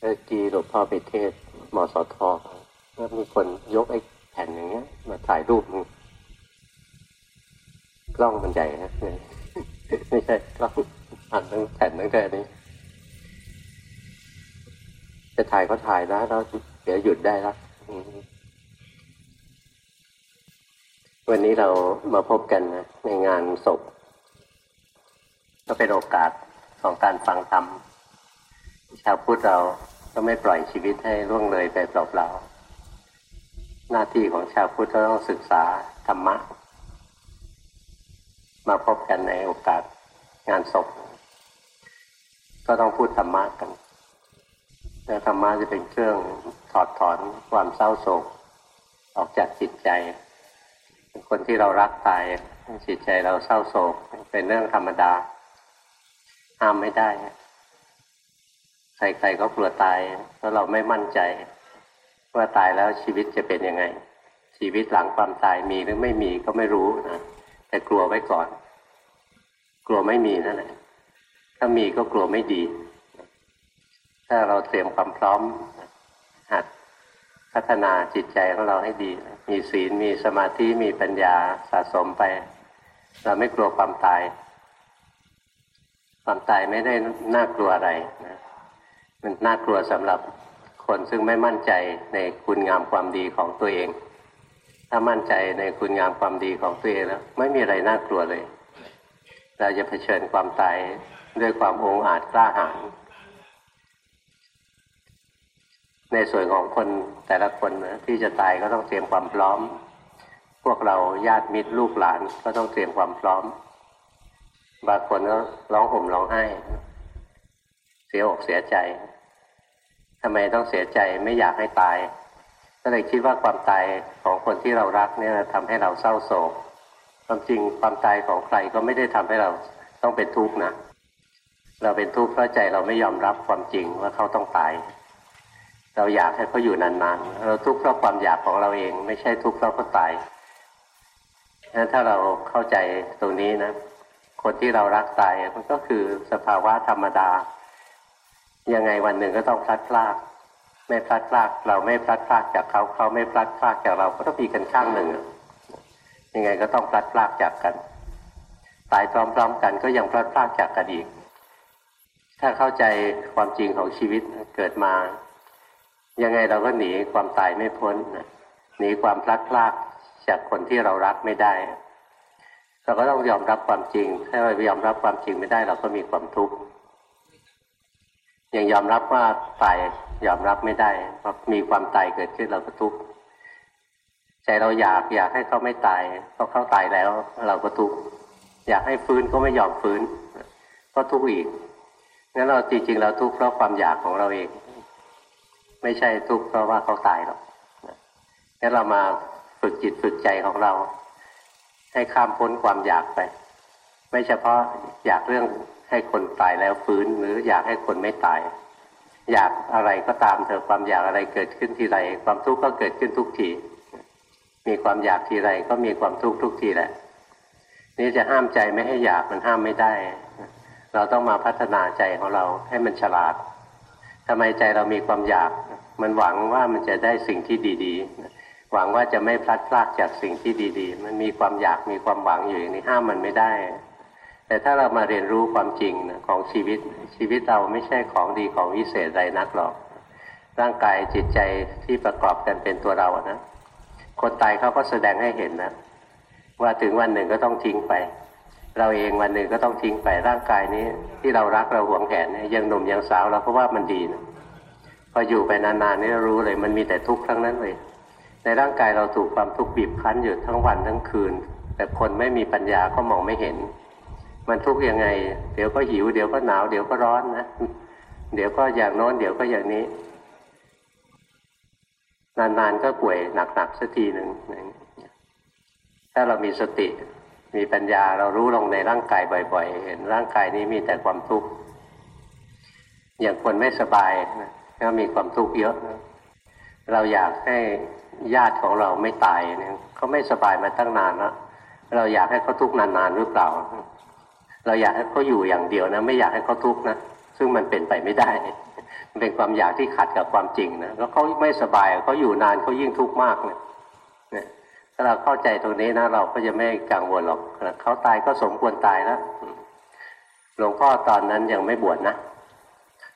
เมื่อกี้หลวงพ่อไปเทศมสทแล้วมีคนยกไอ้แผ่นอย่างเงี้ย มาถ่ายรูปมึงกล้องมันใหญ่นะไม่ใช่กล้องอันทั้งแผ่นทั้งแค่นี้ จะถ่ายก็ถ่ายนะแล้วเดี๋ยวหยุดได้แล้ววันนี้เรามาพบกันนะในงานศพก็เป็นโอกาสของการฟังธรรมาวพุทธเราก็ไม่ปล่อยชีวิตให้ล่วงเลยไปเปล่าๆหน้าที่ของชาวพุทธต้องศึกษาธรรมะ มาพบกันในโอกาสงานศพ ก็ต้องพูดธรรมะกันแล้วธรรมะจะเป็นเครื่องถอดถอนความเศร้าโศก ออกจากจิตใจคนที่เรารักตายจิตใจเราเศร้าโศก เป็นเรื่องธรรมดาห้ามไม่ได้ ใครๆก็กลัวตายเพราะเราไม่มั่นใจ ว่าตายแล้วชีวิตจะเป็นยังไง ชีวิตหลังความตายมีหรือไม่มีก็ไม่รู้นะแต่กลัวไว้ก่อน กลัวไม่มีนั่นแหละถ้ามีก็กลัวไม่ดี ถ้าเราเตรียมความพร้อมหัดพัฒนาจิตใจของเราให้ดี มีศีลมีสมาธิมีปัญญาสะสมไป เราไม่กลัวความตาย ความตายไม่ได้น่ากลัวอะไรนะ มันน่ากลัวสำหรับคนซึ่งไม่มั่นใจในคุณงามความดีของตัวเอง ถ้ามั่นใจในคุณงามความดีของตัวเองแล้วไม่มีอะไรน่ากลัวเลย เราจะเผชิญความตายด้วยความองอาจกล้าหาญในส่วนของคนแต่ละคนนะที่จะตายก็ต้องเตรียมความพร้อม พวกเราญาติมิตรลูกหลานก็ต้องเตรียมความพร้อม บางคนก็ร้องห่มร้องไห้ เสียอกเสียใจทำไมต้องเสียใจไม่อยากให้ตาย ก็เลยคิดว่าความตายของคนที่เรารักเนี่ยทำให้เราเศร้าโศกความจริงความตายของใครก็ไม่ได้ทำให้เราต้องเป็นทุกข์นะเราเป็นทุกข์เพราะใจเราไม่ยอมรับความจริงว่าเขาต้องตาย เราอยากให้เขาอยู่นานๆ เราทุกข์เพราะความอยากของเราเอง ไม่ใช่ทุกข์เพราะเขาตายงั้นถ้าเราเข้าใจตรงนี้นะ คนที่เรารักตายมันก็คือสภาวะธรรมดา ยังไงวันหนึ่งก็ต้องพลัดพราก ไม่พลัดพรากเราไม่พลัดพรากจากเขาเขาไม่พลัดพรากจากเราก็ต้องมีกันข้างหนึ่งยังไงก็ต้องพลัดพรากจากกัน ตายพร้อมๆกันก็ยังพลัดพรากจากกันอีก ถ้าเข้าใจความจริงของชีวิตเกิดมา ยังไงเราก็หนีความตายไม่พ้นหนีความพลัดพรากจากคนที่เรารักไม่ได้เราก็ต้องยอมรับความจริง ถ้าเรายอมรับความจริงไม่ได้ เราก็มีความทุกข์ ยังยอมรับว่าตายยอมรับไม่ได้พราะมีความตายเกิดขึ้นเราก็ทุกข์ใจเราอยากอยากให้เขาไม่ตายเพราะเขาตายแล้ว เราก็ทุกข์อยากให้ฟื้นก็ไม่ยอมฟื้น ก็ทุกข์อีกงั้นเราจริงๆเราทุกข์เพราะความอยากของเราเอง ไม่ใช่ทุกข์เพราะว่าเขาตายหรอกงั้นเรามาฝึกจิตฝึกใจของเรา ให้ข้ามพ้นความอยากไป ไม่เฉพาะอยากเรื่อง ให้คนตายแล้วฟื้นหรืออยากให้คนไม่ตาย อยากอะไรก็ตามเถอะความอยากอะไรเกิดขึ้นทีไรความทุกข์ก็เกิดขึ้นทุกที มีความอยากทีไรก็มีความทุกข์ทุกทีแหละ นี่จะห้ามใจไม่ให้อยากมันห้ามไม่ได้ เราต้องมาพัฒนาใจของเราให้มันฉลาดทำไมใจเรามีความอยาก มันหวังว่ามันจะได้สิ่งที่ดีๆ หวังว่าจะไม่พลัดพรากจากสิ่งที่ดีๆ มันมีความอยากมีความหวังอยู่อย่างนี้ห้ามมันไม่ได้ แต่ถ้าเรามาเรียนรู้ความจริงของชีวิตชีวิตเราไม่ใช่ของดีของวิเศษใดนักหรอก ร่างกายจิตใจที่ประกอบกันเป็นตัวเรานะคนตายเขาก็แสดงให้เห็นนะ ว่าถึงวันหนึ่งก็ต้องทิ้งไป เราเองวันหนึ่งก็ต้องทิ้งไปร่างกายนี้ ที่เรารักเราหวงแหนเนี่ยยังหนุ่มยังสาวเราก็ว่ามันดีนะพออยู่ไปนานๆนี่รู้เลยมันมีแต่ทุกข์ทั้งนั้นเลยในร่างกายเราถูกความทุกข์บีบคั้นอยู่ทั้งวันทั้งคืน แต่คนไม่มีปัญญาก็มองไม่เห็น มันทุกข์ยังไง เดี๋ยวก็หิว เดี๋ยวก็หนาว เดี๋ยวก็ร้อนนะ เดี๋ยวก็อย่างโน้น เดี๋ยวก็อย่างนี้ นานๆก็ป่วยหนักๆสักทีหนึ่ง ถ้าเรามีสติ มีปัญญาเรารู้ลงในร่างกายบ่อย ๆ เห็นร่างกายนี้มีแต่ความทุกข์ อย่างคนไม่สบายนะก็มีความทุกข์เยอะนะเราอยากให้ญาติของเราไม่ตายเนี่ยเขาไม่สบายมาตั้งนานแล้วเราอยากให้เขาทุกข์นานๆหรือเปล่า เราอยากให้เขาอยู่อย่างเดียวนะ ไม่อยากให้เขาทุกข์นะซึ่งมันเป็นไปไม่ได้เป็นความอยากที่ขัดกับความจริงนะแล้วเขาไม่สบายเขาอยู่นานเขายิ่งทุกข์มากเลยเนี่ยถ้าเราเข้าใจตรงนี้นะ เราก็จะไม่กังวลหรอกเขาตายก็สมควรตายแล้วหลวงพ่อตอนนั้นยังไม่บวชนะ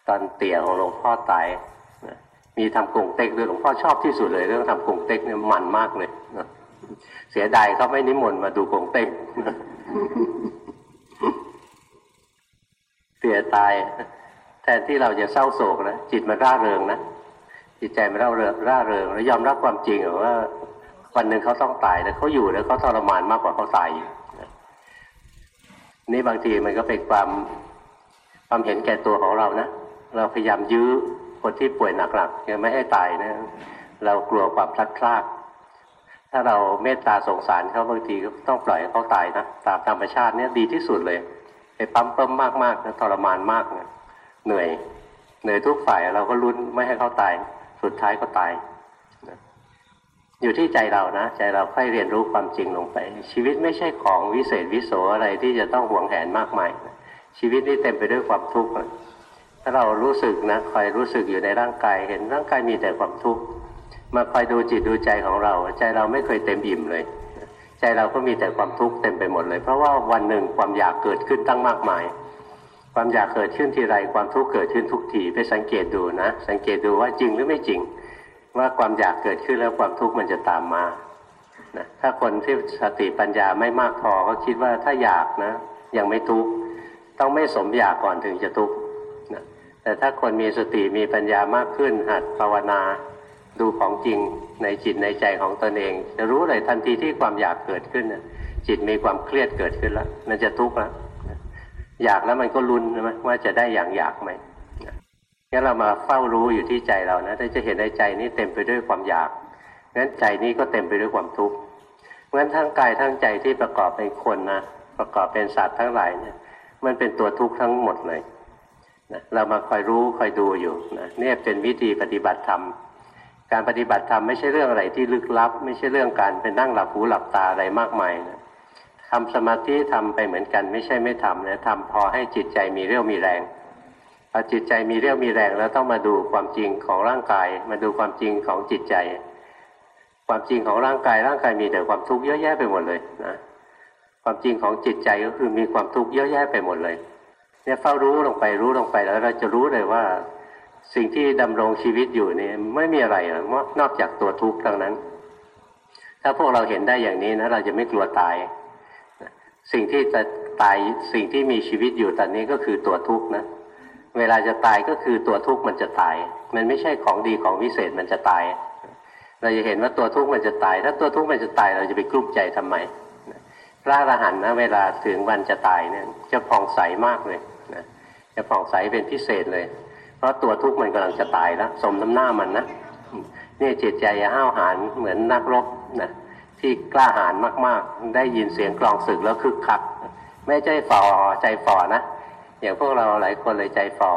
ตอนเตี่ยของหลวงพ่อตายมีทำกงเต็กด้วยหลวงพ่อชอบที่สุดเลย เรื่องทำกงเต็กเนี่ยมันมากเลยเสียดายเขาไม่นิมนต์มาดูกงเต็กเสีย ตาย แทนที่เราจะเศร้าโศกนะจิตมันร่าเริงนะจิตใจมันร่าเริงร่าเริงแล้วยอมรับความจริงว่า วันหนึ่งเขาต้องตายแต่เขาอยู่แล้วเขาทรมานมากกว่าเขาตายนี่บางทีมันก็เป็นความความเห็นแก่ตัวของเรานะเราพยายามยื้อคนที่ป่วยหนักๆยังไม่ให้ตายนะเรากลัวความพลัดพรากถ้าเราเมตตาสงสารเขาบางทีก็ต้องปล่อยให้เขาตายนะตามธรรมชาติเนี่ยดีที่สุดเลย ไปปั๊มเพิ่มมากๆนะทรมานมากเนะเหนื่อย เหนื่อยทุกฝ่ายเราก็ลุ้นไม่ให้เขาตาย สุดท้ายก็ตายอยู่ที่ใจเรานะ ใจเราค่อยเรียนรู้ความจริงลงไป ชีวิตไม่ใช่ของวิเศษวิโสอะไรที่จะต้องหวงแหนมากมายชีวิตนี้เต็มไปด้วยความทุกข์ถ้าเรารู้สึกนะคอยรู้สึกอยู่ในร่างกาย เห็นร่างกายมีแต่ความทุกข์มาคอยดูจิตดูใจของเรา ใจเราไม่เคยเต็มอิ่มเลย ใจเราก็มีแต่ความทุกข์เต็มไปหมดเลย เพราะว่าวันหนึ่งความอยากเกิดขึ้นตั้งมากมาย ความอยากเกิดขึ้นทีไรความทุกข์เกิดขึ้นทุกทีไปสังเกตดูนะ สังเกตดูว่าจริงหรือไม่จริง ว่าความอยากเกิดขึ้นแล้วความทุกข์มันจะตามมานะถ้าคนที่สติปัญญาไม่มากพอก็คิดว่าถ้าอยากนะ ยังไม่ทุกข์ต้องไม่สมอยากก่อนถึงจะทุกข์แต่ถ้าคนมีสติมีปัญญามากขึ้นหัดภาวนา ดูของจริงในจิตในใจของตนเอง จะรู้เลยทันทีที่ความอยากเกิดขึ้นจิตมีความเครียดเกิดขึ้นแล้ว มันจะทุกข์แล้วอยากแล้วมันก็ลุ้นใช่ไหมว่าจะได้อย่างอยากไหมงั้นเรามาเฝ้ารู้อยู่ที่ใจเรานะถ้าจะเห็นในใจนี้เต็มไปด้วยความอยากงั้นใจนี้ก็เต็มไปด้วยความทุกข์งั้นทั้งกายทั้งใจที่ประกอบเป็นคนนะประกอบเป็นสัตว์ทั้งหลายเนี่ยมันเป็นตัวทุกข์ทั้งหมดเลยนะเรามาคอยรู้คอยดูอยู่นะเนี่ยเป็นวิธีปฏิบัติธรรม การปฏิบัติธรรมไม่ใช่เรื่องอะไรที่ลึกลับ ไม่ใช่เรื่องการเป็นนั่งหลับหูหลับตาอะไรมากมายนะทำสมาธิทำไปเหมือนกัน ไม่ใช่ไม่ทำนะทำพอให้จิตใจมีเรี่ยวมีแรงพอจิตใจมีเรี่ยวมีแรงแล้วต้องมาดูความจริงของร่างกาย มาดูความจริงของจิตใจ ความจริงของร่างกายร่างกายมีแต่ความทุกข์เยอะแยะไปหมดเลยนะความจริงของจิตใจก็คือมีความทุกข์เยอะแยะไปหมดเลยเนี่ยเฝ้ารู้ลงไปรู้ลงไปแล้วเราจะรู้เลยว่า สิ่งที่ดำรงชีวิตอยู่นี่ไม่มีอะไรหรอกนอกจากตัวทุกข์เท่านั้น ถ้าพวกเราเห็นได้อย่างนี้นะเราจะไม่กลัวตาย สิ่งที่จะตายสิ่งที่มีชีวิตอยู่ตอนนี้ก็คือตัวทุกข์นะ เวลาจะตายก็คือตัวทุกข์มันจะตาย มันไม่ใช่ของดีของวิเศษมันจะตาย เราจะเห็นว่าตัวทุกข์มันจะตาย ถ้าตัวทุกข์มันจะตายเราจะไปกลุ้มใจทำไมพระอรหันต์นะเวลาถึงวันจะตายเนี่ยจะผ่องใสมากเลยนะจะผ่องใสเป็นพิเศษเลย เพราะตัวทุกข์มันกำลังจะตายแล้วสมน้ำหน้ามันนะนี่จิตใจห้าวหาญเหมือนนักรบนะที่กล้าหาญมากๆ ได้ยินเสียงกลองศึกแล้วคึกคัก ไม่ใจฝ่อใจฝ่อนะอย่างพวกเราหลายคนเลยใจฝ่อ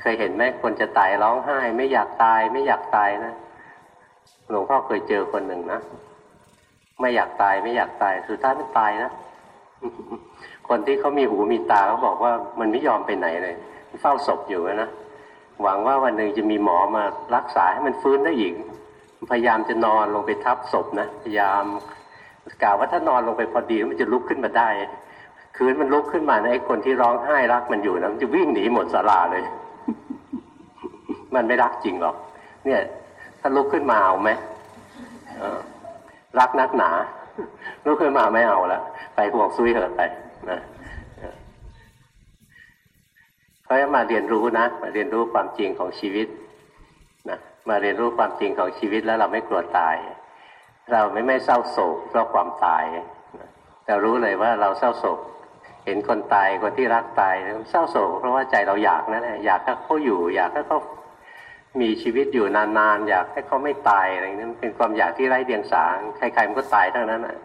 เคยเห็นไหมคนจะตายร้องไห้ ไม่อยากตายไม่อยากตายนะหลวงพ่อเคยเจอคนหนึ่งนะไม่อยากตายไม่อยากตายสุดท้ายไม่ตายนะคนที่เขามีหูมีตาเขาบอกว่ามันไม่ยอมไปไหนเลย เฝ้าศพอยู่นะหวังว่าวันหนึ่งจะมีหมอมารักษาให้มันฟื้นได้อีก พยายามจะนอนลงไปทับศพนะพยายามกล่าวว่าถ้านอนลงไปพอดีมันจะลุกขึ้นมาได้ คืนมันลุกขึ้นมานะไอ้คนที่ร้องไห้รักมันอยู่นะมันจะวิ่งหนีหมดสาราเลย มันไม่รักจริงหรอก เนี่ย ถ้าลุกขึ้นมาเอาไหมรักนักหนาลุกขึ้นมาไม่เอาแล้วไปห่วงซุยเถอะไปนะ เพราะมาเรียนรู้นะ มาเรียนรู้ความจริงของชีวิตนะมาเรียนรู้ความจริงของชีวิตแล้วเราไม่กลัวตาย เราไม่ไม่เศร้าโศกเพราะความตายแต่รู้เลยว่าเราเศร้าโศก เห็นคนตายคนที่รักตายเศร้าโศก เพราะว่าใจเราอยากนั่นแหละอยากให้เขาอยู่ อยากให้เขามีชีวิตอยู่นานๆอยากให้เขาไม่ตายอะไรนี้เป็นความอยากที่ไร้เดียงสาใครๆมันก็ตายทั้งนั้นนะ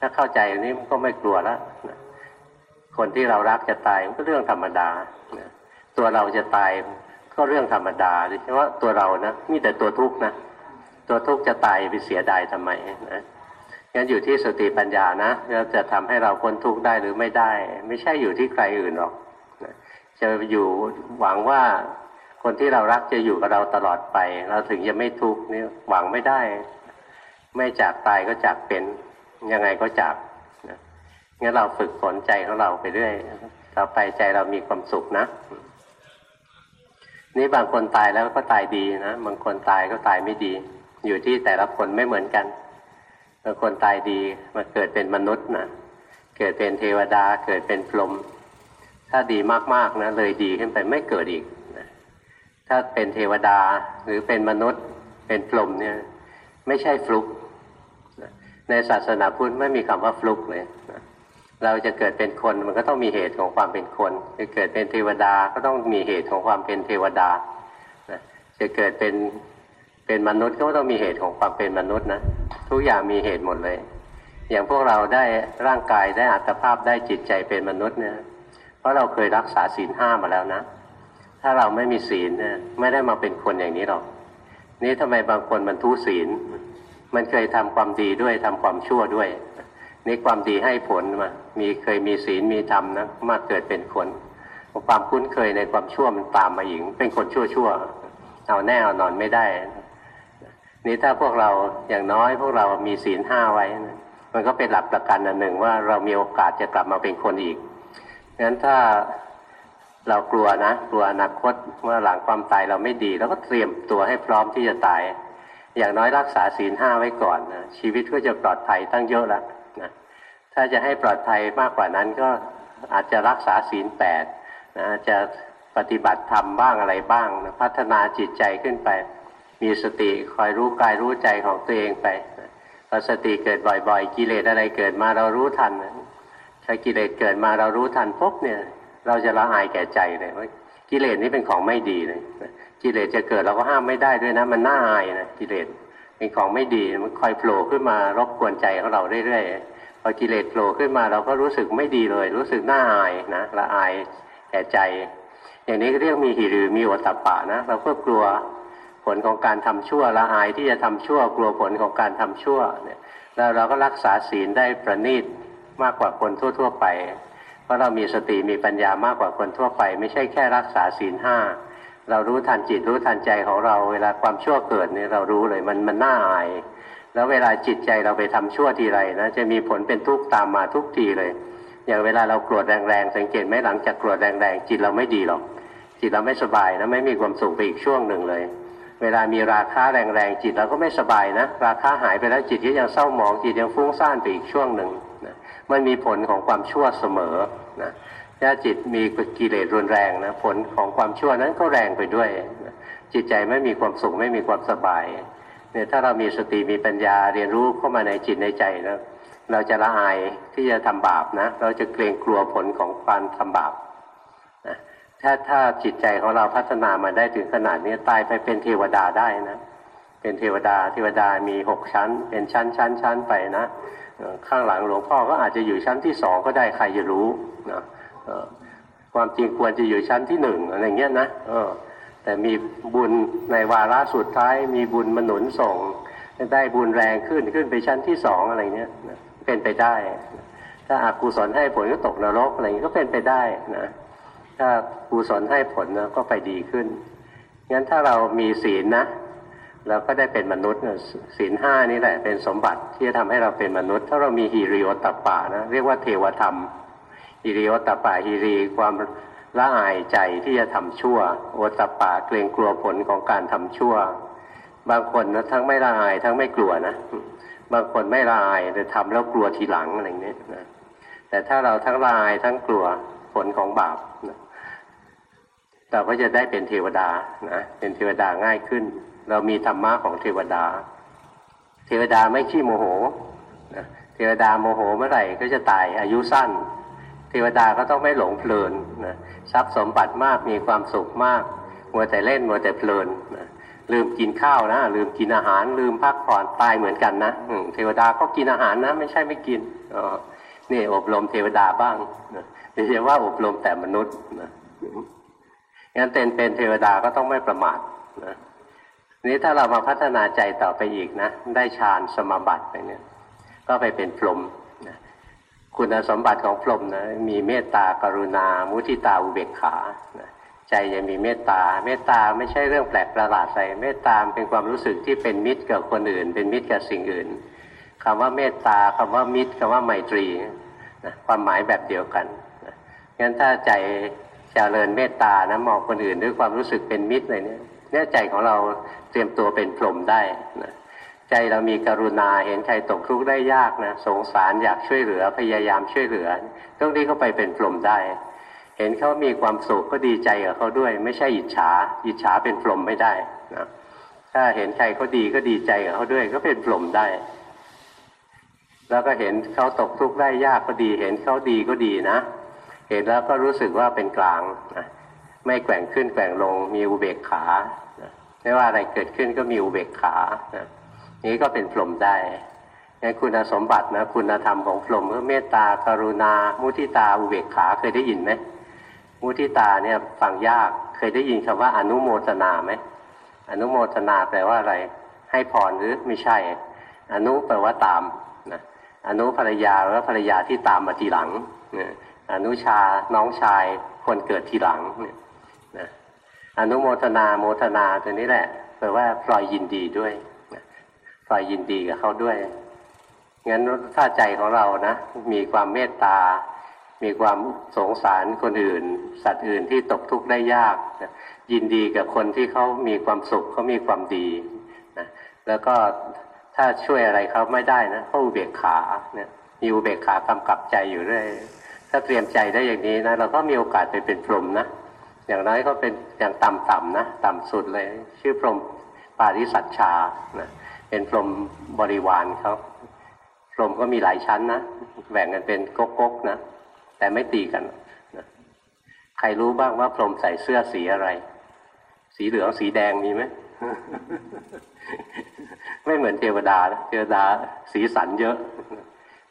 ถ้าเข้าใจอันนี้มันก็ไม่กลัวแล้ว คนที่เรารักจะตายมันก็เรื่องธรรมดาตัวเราจะตายก็เรื่องธรรมดาโดยเฉพาะตัวเรานะมีแต่ตัวทุกข์นะตัวทุกข์จะตายไปเสียดายทำไมนะงั้นอยู่ที่สติปัญญานะจะทำให้เราพ้นทุกข์ได้หรือไม่ได้ ไม่ใช่อยู่ที่ใครอื่นหรอกจะอยู่หวังว่าคนที่เรารักจะอยู่กับเราตลอดไป เราถึงจะไม่ทุกข์นี่หวังไม่ได้ ไม่จากตายก็จากเป็น ยังไงก็จาก งั้นเราฝึกฝนใจของเราไปเรื่อยต่อไปใจเรามีความสุขนะ นี่บางคนตายแล้วก็ตายดีนะ บางคนตายก็ตายไม่ดี อยู่ที่แต่ละคนไม่เหมือนกัน บางคนตายดีมาเกิดเป็นมนุษย์นะเกิดเป็นเทวดา เกิดเป็นพรหม ถ้าดีมากๆนะเลยดีขึ้นไปไม่เกิดอีกนะถ้าเป็นเทวดาหรือเป็นมนุษย์ เป็นพรหมเนี่ย ไม่ใช่ฟลุก ในศาสนาพุทธไม่มีคำว่าฟลุกเลยนะ เราจะเกิดเป็นคนมันก็ต้องมีเหตุของความเป็นคน จะเกิดเป็นเทวดาก็ต้องมีเหตุของความเป็นเทวดาจะเกิดเป็นเป็นมนุษย์ก็ต้องมีเหตุของความเป็นมนุษย์นะทุกอย่างมีเหตุหมดเลย อย่างพวกเราได้ร่างกายได้อัตภาพได้จิตใจเป็นมนุษย์เนี่ยเพราะเราเคยรักษาศีลห้ามาแล้วนะ ถ้าเราไม่มีศีลเนี่ยไม่ได้มาเป็นคนอย่างนี้หรอก นี่ทำไมบางคนมันทุศีล มันเคยทำความดีด้วยทำความชั่วด้วย นี่ความดีให้ผลมามีเคยมีศีลมีธรรมนะมาเกิดเป็นคนความคุ้นเคยในความชั่วมันตามมาหญิง เป็นคนชั่วชั่วๆเอาแน่เอานอนไม่ได้ นี่ถ้าพวกเราอย่างน้อยพวกเรามีศีลห้าไว้นะมันก็เป็นหลักประกันอันหนึ่งว่าเรามีโอกาสจะกลับมาเป็นคนอีกงั้นถ้าเรากลัวนะกลัวอนาคตว่าหลังความตายเราไม่ดีเราก็เตรียมตัวให้พร้อมที่จะตาย อย่างน้อยรักษาศีลห้าไว้ก่อนนะชีวิตก็จะปลอดภัยตั้งเยอะแล้วนะ ถ้าจะให้ปลอดภัยมากกว่านั้นก็อาจจะรักษาศีลแปดนะจะปฏิบัติธรรมบ้างอะไรบ้างนะพัฒนาจิตใจขึ้นไป มีสติคอยรู้กายรู้ใจของตัวเองไปพอสติเกิดบ่อยๆ กิเลสอะไรเกิดมาเรารู้ทันถ้ากิเลสเกิดมาเรารู้ทันปุ๊บเนี่ยเราจะละอายแก่ใจเลยว่ากิเลสนี่เป็นของไม่ดีเลยกิเลสจะเกิดเราก็ห้ามไม่ได้ด้วยนะ มันน่าอายนะกิเลสเป็นของไม่ดีมันคอยโผล่ขึ้นมารบกวนใจของเราเรื่อยๆ พอกิเลสโผล่ขึ้นมาเราก็รู้สึกไม่ดีเลย รู้สึกน่าอายนะละอายแก่ใจ อย่างนี้เรียกมีหิริมีโอตตัปปะนะ เราก็กลัวผลของการทำชั่วละอายที่จะทำชั่ว กลัวผลของการทำชั่วเนี่ยแล้วเราก็รักษาศีลได้ประณีตมากกว่าคนทั่ว ๆ ไป เพราะเรามีสติมีปัญญามากกว่าคนทั่วไป ไม่ใช่แค่รักษาศีลห้าเรารู้ทันจิตรู้ทันใจของเรา เวลาความชั่วเกิดเนี่ยเรารู้เลยมันมันน่าอาย แล้วเวลาจิตใจเราไปทำชั่วทีไรนะจะมีผลเป็นทุกข์ตามมาทุกทีเลย อย่างเวลาเราโกรธแรงๆสังเกตไหมหลังจากโกรธแรงๆจิตเราไม่ดีหรอก จิตเราไม่สบายนะไม่มีความสุขไปอีกช่วงหนึ่งเลย เวลามีราคาแรงๆจิตเราก็ไม่สบายนะ ราคาหายไปแล้วจิตก็ยังเศร้าหมองจิตยังฟุ้งซ่านไปอีกช่วงหนึ่งนะมันมีผลของความชั่วเสมอนะถ้าจิตมีกิเลสรุนแรงนะผลของความชั่วนั้นก็แรงไปด้วยนะจิตใจไม่มีความสุขไม่มีความสบาย เนี่ยถ้าเรามีสติมีปัญญาเรียนรู้เข้ามาในจิตในใจนะเราจะละอายที่จะทำบาปนะเราจะเกรงกลัวผลของการทำบาปนะถ้าถ้าจิตใจของเราพัฒนามาได้ถึงขนาดนี้ตายไปเป็นเทวดาได้นะเป็นเทวดาเทวดามีหกชั้น เป็นชั้นชั้นชั้นไปนะข้างหลังหลวงพ่อก็อาจจะอยู่ชั้นที่สองก็ได้ใครจะรู้นะความจริงควรจะอยู่ชั้นที่หนึ่งอะไรเงี้ยนะเออ แต่มีบุญในวาระสุดท้าย มีบุญมาหนุนส่งได้บุญแรงขึ้นขึ้นไปชั้นที่สองอะไรเงี้ยเป็นไปได้ ถ้าอากุศลให้ผลก็ตกนรกอะไรเงี้ยก็เป็นไปได้นะถ้ากุศลให้ผลนะก็ไปดีขึ้นงั้นถ้าเรามีศีลนะเราก็ได้เป็นมนุษย์ศีลห้านี่แหละเป็นสมบัติที่จะทำให้เราเป็นมนุษย์ ถ้าเรามีฮิริโอตตปปะนะเรียกว่าเทวธรรมฮิริโอตตปปะฮิริความ ละอายใจที่จะทำชั่ว โอตปปะเกรงกลัวผลของการทำชั่ว บางคนนะทั้งไม่ละอายทั้งไม่กลัวนะ บางคนไม่ละอายแต่ทำแล้วกลัวทีหลังอะไรเงี้ยนะแต่ถ้าเราทั้งละอายทั้งกลัวผลของบาปนะเราก็จะได้เป็นเทวดานะเป็นเทวดาง่ายขึ้น เรามีธรรมะของเทวดา เทวดาไม่ขี้โมโหนะเทวดาโมโหเมื่อไหร่ก็จะตายอายุสั้น เทวดาก็ต้องไม่หลงเพลินนะทรัพย์สมบัติมากมีความสุขมาก มัวแต่เล่นมัวแต่เพลินนะลืมกินข้าวนะ ลืมกินอาหาร ลืมพักผ่อนตายเหมือนกันนะเทวดาก็กินอาหารนะ ไม่ใช่ไม่กินออนี่อบรมเทวดาบ้างนะไม่ใช่ว่าอบรมแต่มนุษย์นะงั้นเป็นเป็นเทวดาก็ต้องไม่ประมาทนะนี้ถ้าเรามาพัฒนาใจต่อไปอีกนะ ได้ฌานสมาบัติไปเนี่ย ก็ไปเป็นพรหม คุณสมบัติของพรหมนะมีเมตตากรุณา มุทิตาอุเบกขาใจจะมีเมตตา เมตตาไม่ใช่เรื่องแปลกประหลาดอะไรเมตตาเป็นความรู้สึกที่เป็นมิตรกับคนอื่น เป็นมิตรกับสิ่งอื่นคำว่าเมตตาคำว่ามิตรคำว่าไมตรีนะความหมายแบบเดียวกันนะงั้นถ้าใจจเจริญเมตตานะมองคนอื่นด้วยความรู้สึกเป็นมิตรเลยเนี่ยเนี่ยใจของเราเตรียมตัวเป็นพรหมได้นะ ใจเรามีกรุณาเห็นใครตกทุกข์ได้ยากนะสงสารอยากช่วยเหลือพยายามช่วยเหลือตรงนี้ก็ไปเป็นพรหมได้ เห็นเขามีความสุขก็ดีใจกับเขาด้วย ไม่ใช่อิจฉา อิจฉาเป็นพรหมไม่ได้นะถ้าเห็นใครเขาดีก็ดีใจกับเขาด้วย ก็เป็นพรหมได้ แล้วก็เห็นเขาตกทุกข์ได้ยากก็ดี เห็นเขาดีก็ดีนะ เห็นแล้วก็รู้สึกว่าเป็นกลางนะไม่แกว่งขึ้นแกว่งลงมีอุเบกขาไม่ว่าอะไรเกิดขึ้นก็มีอุเบกขานะ นี้ก็เป็นพรหมได้งั้นคุณสมบัตินะคุณธรรมของพรหมก็เมตตากรุณา มุทิตาอุเบกขาเคยได้ยินไหมมุทิตาเนี่ยฟังยากเคยได้ยินคำว่าอนุโมทนาไหมอนุโมทนาแปลว่าอะไร ให้พรหรือไม่ใช่ อนุแปลว่าตามนะอนุภรรยาแล้วภรรยาที่ตามมาทีหลังนะอนุชาน้องชายคนเกิดทีหลังเนี่ยนะอนุโมทนาโมทนาตัวนี้แหละแปลว่าพลอยยินดีด้วย พลอยยินดีกับเขาด้วยงั้นถ้าใจของเรานะ มีความเมตตา มีความสงสารคนอื่น สัตว์อื่นที่ตกทุกข์ได้ยากนะยินดีกับคนที่เขามีความสุขเขามีความดีนะแล้วก็ถ้าช่วยอะไรเขาไม่ได้นะก็อุเบกขาเนี่ยมีอุเบกขากำกับใจอยู่เรื่อยถ้าเตรียมใจได้อย่างนี้นะเราก็มีโอกาสไปเป็นพรหมนะอย่างน้อยก็เป็นอย่างต่ำๆนะ ต่ำสุดเลย ชื่อพรหมปาริสัชชานะ เป็นพรหมบริวารเขาพรหมก็มีหลายชั้นนะแบ่งกันเป็นก๊กๆนะแต่ไม่ตีกันนะใครรู้บ้างว่าพรหมใส่เสื้อสีอะไร สีเหลืองสีแดงมีไหมไม่เหมือนเทวดาเทวดาสีสันเยอะ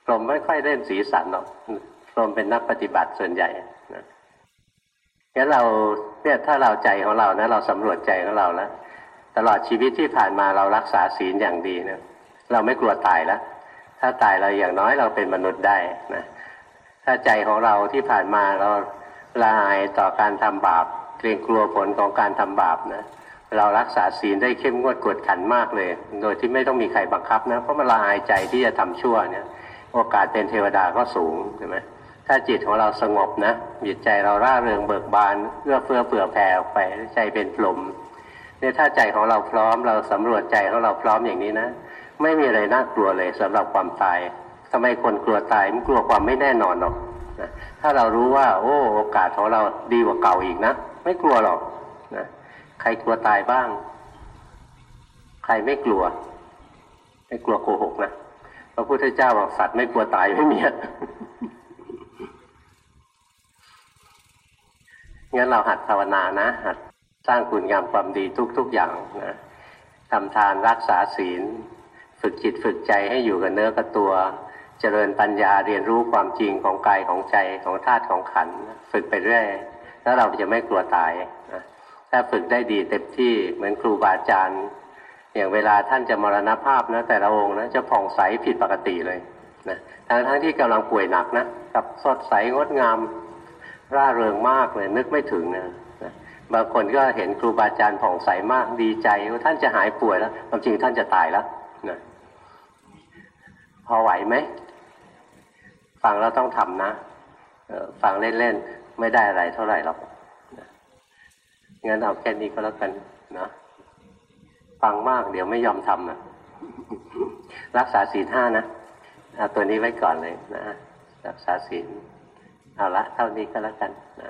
พรหมไม่ค่อยเล่นสีสันหรอกพรหมเป็นนักปฏิบัติส่วนใหญ่นะงั้นเราเนี่ยถ้าเราใจของเรานะเราสำรวจใจของเราแล้ว ตลอดชีวิตที่ผ่านมาเรารักษาศีลอย่างดีเนะเราไม่กลัวตายแล้วถ้าตายเราอย่างน้อยเราเป็นมนุษย์ได้นะถ้าใจของเราที่ผ่านมาเราละอายต่อการทำบาป เกรงกลัวผลของการทำบาปนะเรารักษาศีลได้เข้มงวดกวดขันมากเลย โดยที่ไม่ต้องมีใครบังคับนะเพราะมันละอายใจที่จะทำชั่วเนี่ยโอกาสเป็นเทวดาก็สูงใช่ไหมถ้าจิตของเราสงบนะจิตใจเราร่าเริงเบิกบานเอื้อเฟื้อเผื่อแผ่ออกไปใจเป็นพรหม เนี่ยถ้าใจของเราพร้อมเราสำรวจใจของเราพร้อมอย่างนี้นะ ไม่มีอะไรน่ากลัวเลยสำหรับความตายทำไมคนกลัวตายมันกลัวความไม่แน่นอนหรอกนะถ้าเรารู้ว่า โอ้โอกาสของเราดีกว่าเก่าอีกนะไม่กลัวหรอกนะใครกลัวตายบ้าง ใครไม่กลัว ไม่กลัวโกหกนะพระพุทธเจ้าบอกสัตว์ไม่กลัวตายไม่มีงั้นเราหัดภาวนานะหัด สร้างคุณงามความดีทุก ๆอย่างนะทำทานรักษาศีล ฝึกจิตฝึกใจให้อยู่กับเนื้อกับตัว เจริญปัญญาเรียนรู้ความจริงของกายของใจของธาตุของขันฝึกไปเรื่อยแล้วเราจะไม่กลัวตายนะถ้าฝึกได้ดีเต็มที่เหมือนครูบาอาจารย์ อย่างเวลาท่านจะมรณภาพนะแต่ละองค์นะจะผ่องใสผิดปกติเลยนะทั้งทั้งที่กำลังป่วยหนักนะกับสดใสงดงามร่าเริงมากเลยนึกไม่ถึงนะ บางคนก็เห็นครูบาอาจารย์ผ่องใสมากดีใจว่าท่านจะหายป่วยแล้วความจริงท่านจะตายแล้วนะพอไหวไหมฟังแล้วต้องทำนะฟังเล่นๆไม่ได้อะไรเท่าไหร่หรอกงั้นเอาแค่นี้ก็แล้วกันนะฟังมากเดี๋ยวไม่ยอมทำนะรักษาศีลห้านะเอาตัวนี้ไว้ก่อนเลยนะรักษาศีลเอาละเท่านี้ก็แล้วกันนะ